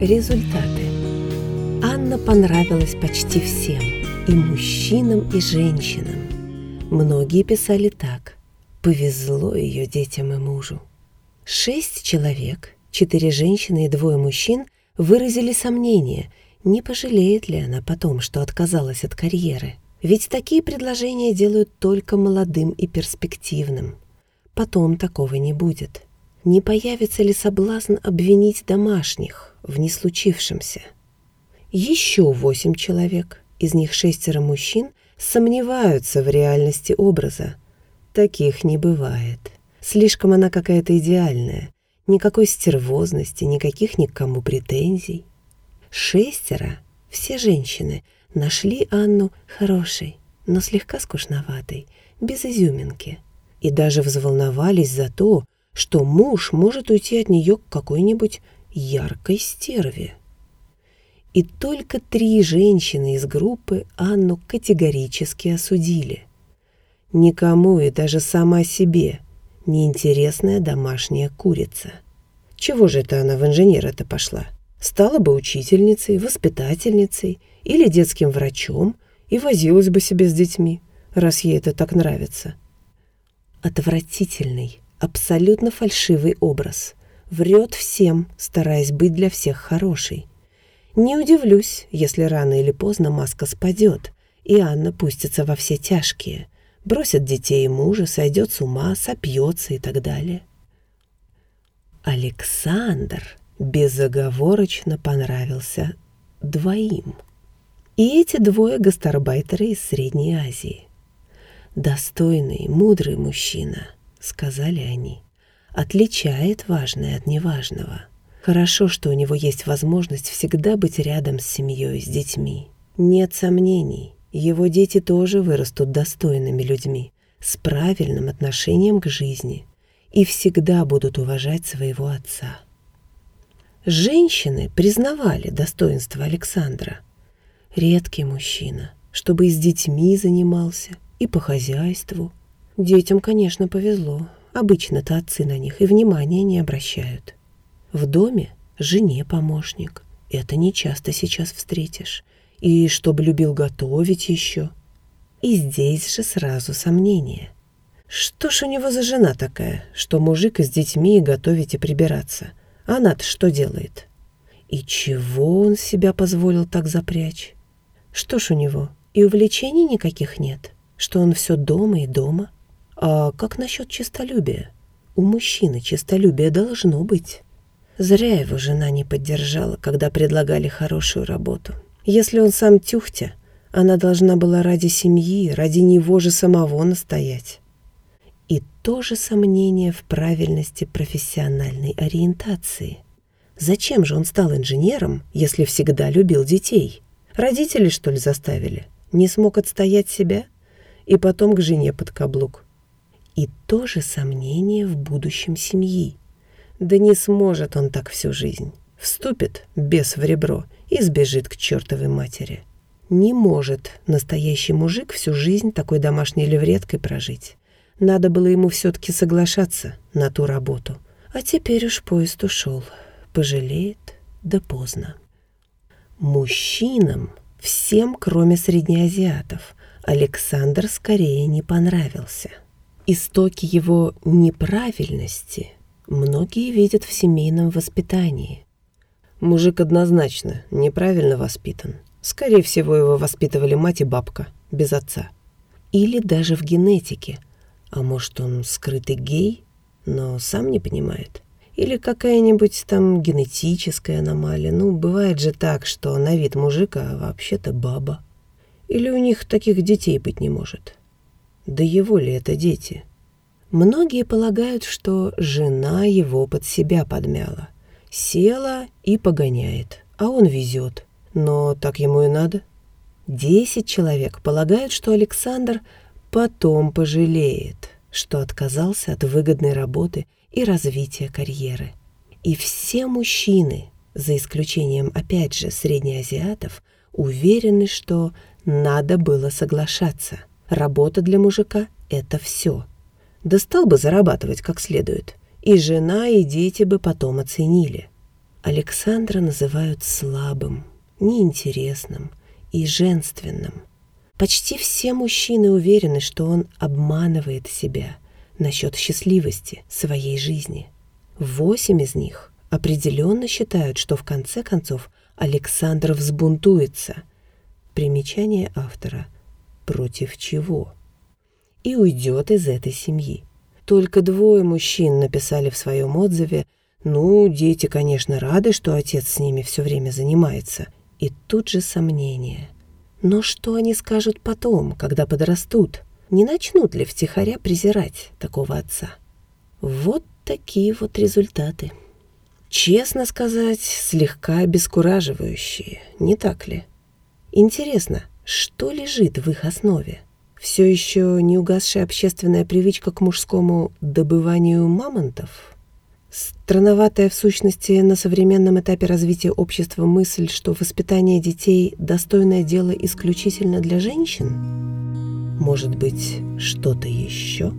Результаты. Анна понравилась почти всем, и мужчинам, и женщинам. Многие писали так. Повезло ее детям и мужу. Шесть человек, четыре женщины и двое мужчин выразили сомнение, не пожалеет ли она потом, что отказалась от карьеры. Ведь такие предложения делают только молодым и перспективным. Потом такого не будет. Не появится ли соблазн обвинить домашних в неслучившемся? Еще восемь человек, из них шестеро мужчин, сомневаются в реальности образа. Таких не бывает. Слишком она какая-то идеальная. Никакой стервозности, никаких ни к кому претензий. Шестеро, все женщины, нашли Анну хорошей, но слегка скучноватой, без изюминки. И даже взволновались за то, что муж может уйти от нее к какой-нибудь яркой стерве. И только три женщины из группы Анну категорически осудили. Никому и даже сама себе неинтересная домашняя курица. Чего же это она в инженера-то пошла? Стала бы учительницей, воспитательницей или детским врачом и возилась бы себе с детьми, раз ей это так нравится. Отвратительный, абсолютно фальшивый образ. Врет всем, стараясь быть для всех хорошей. Не удивлюсь, если рано или поздно маска спадет, и Анна пустится во все тяжкие, бросит детей и мужа, сойдет с ума, сопьется и так далее. Александр безоговорочно понравился двоим. И эти двое гастарбайтеры из Средней Азии. «Достойный, мудрый мужчина», — сказали они, — «отличает важное от неважного. Хорошо, что у него есть возможность всегда быть рядом с семьей, с детьми. Нет сомнений, его дети тоже вырастут достойными людьми, с правильным отношением к жизни и всегда будут уважать своего отца». Женщины признавали достоинство Александра. Редкий мужчина, чтобы и с детьми занимался, и по хозяйству. Детям, конечно, повезло. Обычно-то отцы на них и внимания не обращают. В доме жене помощник. Это не часто сейчас встретишь. И чтобы любил готовить еще. И здесь же сразу сомнение. Что ж у него за жена такая, что мужик с детьми и готовить и прибираться? Она-то что делает? И чего он себя позволил так запрячь? Что ж у него, и увлечений никаких нет? Что он все дома и дома? А как насчет честолюбия? У мужчины честолюбие должно быть. Зря его жена не поддержала, когда предлагали хорошую работу. Если он сам тюхтя, она должна была ради семьи, ради него же самого настоять и тоже сомнение в правильности профессиональной ориентации. Зачем же он стал инженером, если всегда любил детей? Родители, что ли, заставили? Не смог отстоять себя? И потом к жене под каблук. И тоже сомнение в будущем семьи. Да не сможет он так всю жизнь. Вступит без в ребро и сбежит к чертовой матери. Не может настоящий мужик всю жизнь такой домашней левреткой прожить. Надо было ему все-таки соглашаться на ту работу. А теперь уж поезд ушел. Пожалеет, да поздно. Мужчинам, всем, кроме среднеазиатов, Александр скорее не понравился. Истоки его неправильности многие видят в семейном воспитании. Мужик однозначно неправильно воспитан. Скорее всего, его воспитывали мать и бабка, без отца. Или даже в генетике – а может, он скрытый гей, но сам не понимает? Или какая-нибудь там генетическая аномалия? Ну, бывает же так, что на вид мужик, а вообще-то баба. Или у них таких детей быть не может? Да его ли это дети? Многие полагают, что жена его под себя подмяла. Села и погоняет, а он везет. Но так ему и надо. Десять человек полагают, что Александр потом пожалеет, что отказался от выгодной работы и развития карьеры. И все мужчины, за исключением, опять же, среднеазиатов, уверены, что надо было соглашаться. Работа для мужика — это все. Да стал бы зарабатывать как следует. И жена, и дети бы потом оценили. Александра называют слабым, неинтересным и женственным. Почти все мужчины уверены, что он обманывает себя насчет счастливости своей жизни. Восемь из них определенно считают, что в конце концов Александр взбунтуется. Примечание автора. Против чего? И уйдет из этой семьи. Только двое мужчин написали в своем отзыве «Ну, дети, конечно, рады, что отец с ними все время занимается». И тут же сомнение. Но что они скажут потом, когда подрастут? Не начнут ли втихаря презирать такого отца? Вот такие вот результаты. Честно сказать, слегка обескураживающие, не так ли? Интересно, что лежит в их основе? Все еще не угасшая общественная привычка к мужскому добыванию мамонтов? Странноватая в сущности на современном этапе развития общества мысль, что воспитание детей – достойное дело исключительно для женщин? Может быть, что-то еще?